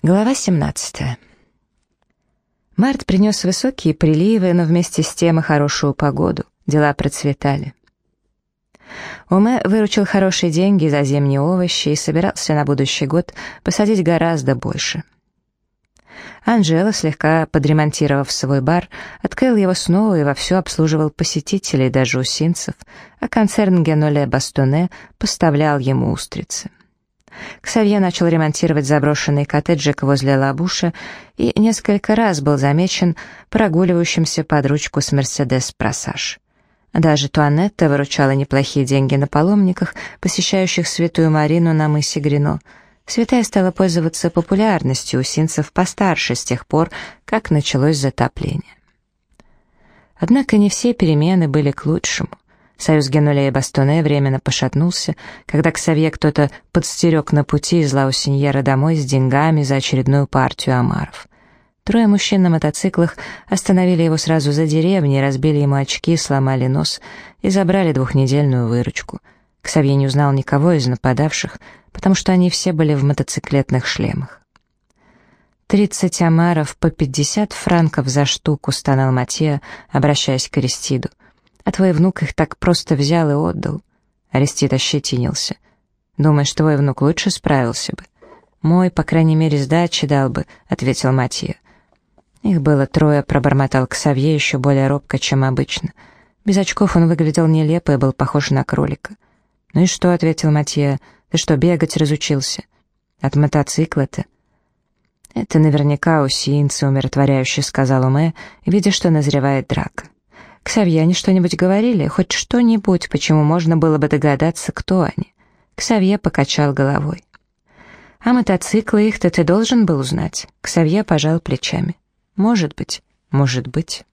Глава 17. Март принес высокие приливы, но вместе с тем и хорошую погоду. Дела процветали. Уме выручил хорошие деньги за зимние овощи и собирался на будущий год посадить гораздо больше. Анжела, слегка подремонтировав свой бар, открыл его снова и вовсю обслуживал посетителей, даже усинцев, а концерн Геноле Бастоне поставлял ему устрицы. Ксавье начал ремонтировать заброшенный коттеджик возле Лабуша и несколько раз был замечен прогуливающимся под ручку с Мерседес Просаж. Даже Туанетта выручала неплохие деньги на паломниках, посещающих Святую Марину на мысе Грино. Святая стала пользоваться популярностью у синцев постарше с тех пор, как началось затопление. Однако не все перемены были к лучшему. Союз Генуля Бастоне временно пошатнулся, когда к Савье кто-то подстерег на пути из Лаусиньера домой с деньгами за очередную партию омаров. Трое мужчин на мотоциклах остановили его сразу за деревней, разбили ему очки, сломали нос и забрали двухнедельную выручку. Ксавье не узнал никого из нападавших, потому что они все были в мотоциклетных шлемах. «Тридцать омаров по пятьдесят франков за штуку», — стонал Матья, обращаясь к Аристиду а твой внук их так просто взял и отдал». Арестит ощетинился. «Думаешь, твой внук лучше справился бы?» «Мой, по крайней мере, сдачи дал бы», — ответил Матья. Их было трое, пробормотал Ксавье еще более робко, чем обычно. Без очков он выглядел нелепо и был похож на кролика. «Ну и что?» — ответил Матья. «Ты что, бегать разучился?» «От мотоцикла-то?» «Это наверняка усинцы», — умиротворяюще сказал Уме, видя, что назревает драка. Ксавье, они что-нибудь говорили? Хоть что-нибудь, почему можно было бы догадаться, кто они?» Ксавье покачал головой. «А мотоциклы их-то ты должен был узнать?» Ксавье пожал плечами. «Может быть, может быть».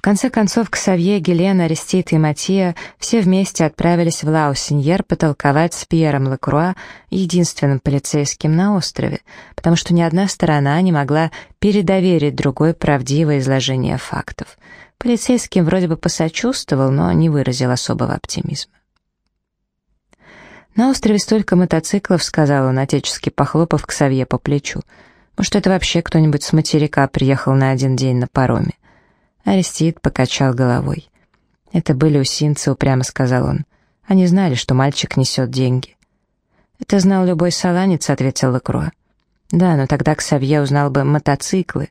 В конце концов, Ксавье, Гелена, Арестит и Матия все вместе отправились в Лаусиньер потолковать с Пьером Лекруа, единственным полицейским на острове, потому что ни одна сторона не могла передоверить другой правдивое изложение фактов — Полицейским вроде бы посочувствовал, но не выразил особого оптимизма. «На острове столько мотоциклов», — сказал он, отечески похлопав к Савье по плечу. «Может, это вообще кто-нибудь с материка приехал на один день на пароме?» Арестит покачал головой. «Это были усинцы», — упрямо сказал он. «Они знали, что мальчик несет деньги». «Это знал любой саланец», — ответил Лакруа. «Да, но тогда Ксавье узнал бы мотоциклы.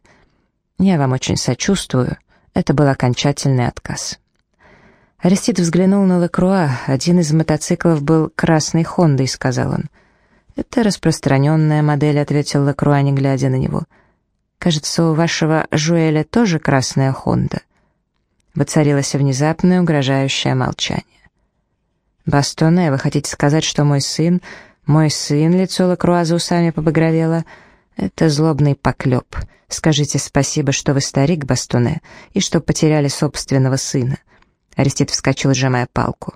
Я вам очень сочувствую». Это был окончательный отказ. Арестит взглянул на Лекруа. Один из мотоциклов был красной Хондой, сказал он. «Это распространенная модель», — ответил Лекруа, не глядя на него. «Кажется, у вашего Жуэля тоже красная Хонда». Воцарилось внезапное угрожающее молчание. «Бастоне, вы хотите сказать, что мой сын...» «Мой сын», — лицо Лекруа за усами побагровело, — «Это злобный поклеп. Скажите спасибо, что вы старик, Бастуне, и что потеряли собственного сына». Арестит вскочил, сжимая палку.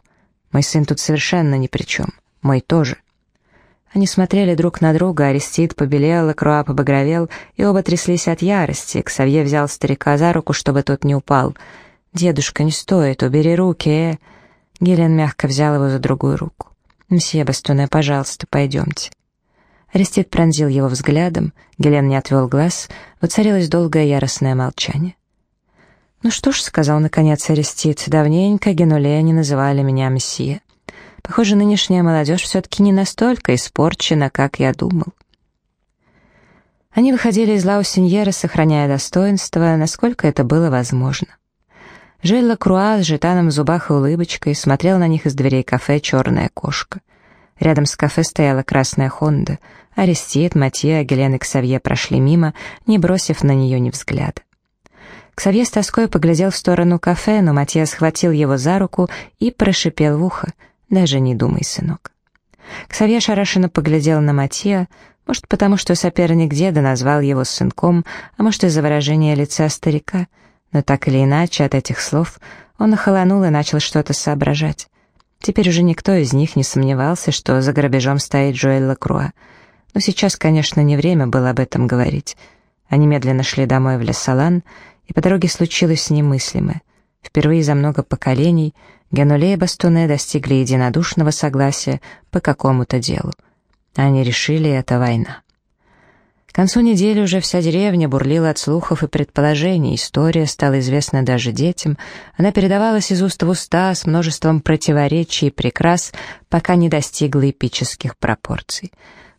«Мой сын тут совершенно ни при чем. Мой тоже». Они смотрели друг на друга, Арестит побелел, Круа побагровел, и оба тряслись от ярости. Ксавье взял старика за руку, чтобы тот не упал. «Дедушка, не стоит, убери руки, э!» Гелен мягко взял его за другую руку. «Мсье Бастуне, пожалуйста, пойдемте». Арестит пронзил его взглядом, Гелен не отвел глаз, воцарилось долгое яростное молчание. «Ну что ж», — сказал наконец Арестит, — «давненько Генуле не называли меня мессия. Похоже, нынешняя молодежь все-таки не настолько испорчена, как я думал». Они выходили из Лаусиньера, сохраняя достоинство, насколько это было возможно. Желла Круа с жетаном в зубах и улыбочкой смотрел на них из дверей кафе «Черная кошка». Рядом с кафе стояла красная Хонда. Арестит, Матье, Гелен и Ксавье прошли мимо, не бросив на нее ни взгляда. Ксавье с тоской поглядел в сторону кафе, но Матье схватил его за руку и прошипел в ухо. «Даже не думай, сынок». Ксавье шарашенно поглядел на Матье, может, потому что соперник деда назвал его сынком, а может, из-за выражения лица старика, но так или иначе от этих слов он охолонул и начал что-то соображать. Теперь уже никто из них не сомневался, что за грабежом стоит Джоэль Лакруа. Но сейчас, конечно, не время было об этом говорить. Они медленно шли домой в Лесалан, и по дороге случилось немыслимое. Впервые за много поколений Генуле и Бастуне достигли единодушного согласия по какому-то делу. Они решили, это война. К концу недели уже вся деревня бурлила от слухов и предположений, история стала известна даже детям, она передавалась из уст в уста с множеством противоречий и прикрас, пока не достигла эпических пропорций.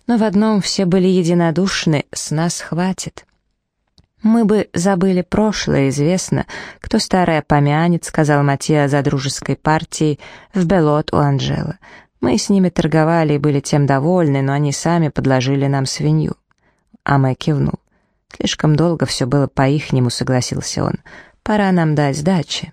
Но в одном все были единодушны, с нас хватит. «Мы бы забыли прошлое, известно, кто старая помянет», — сказал Матья за дружеской партией в Белот у Анжела. «Мы с ними торговали и были тем довольны, но они сами подложили нам свинью». Аме кивнул. «Слишком долго все было по-ихнему», — согласился он. «Пора нам дать сдачи».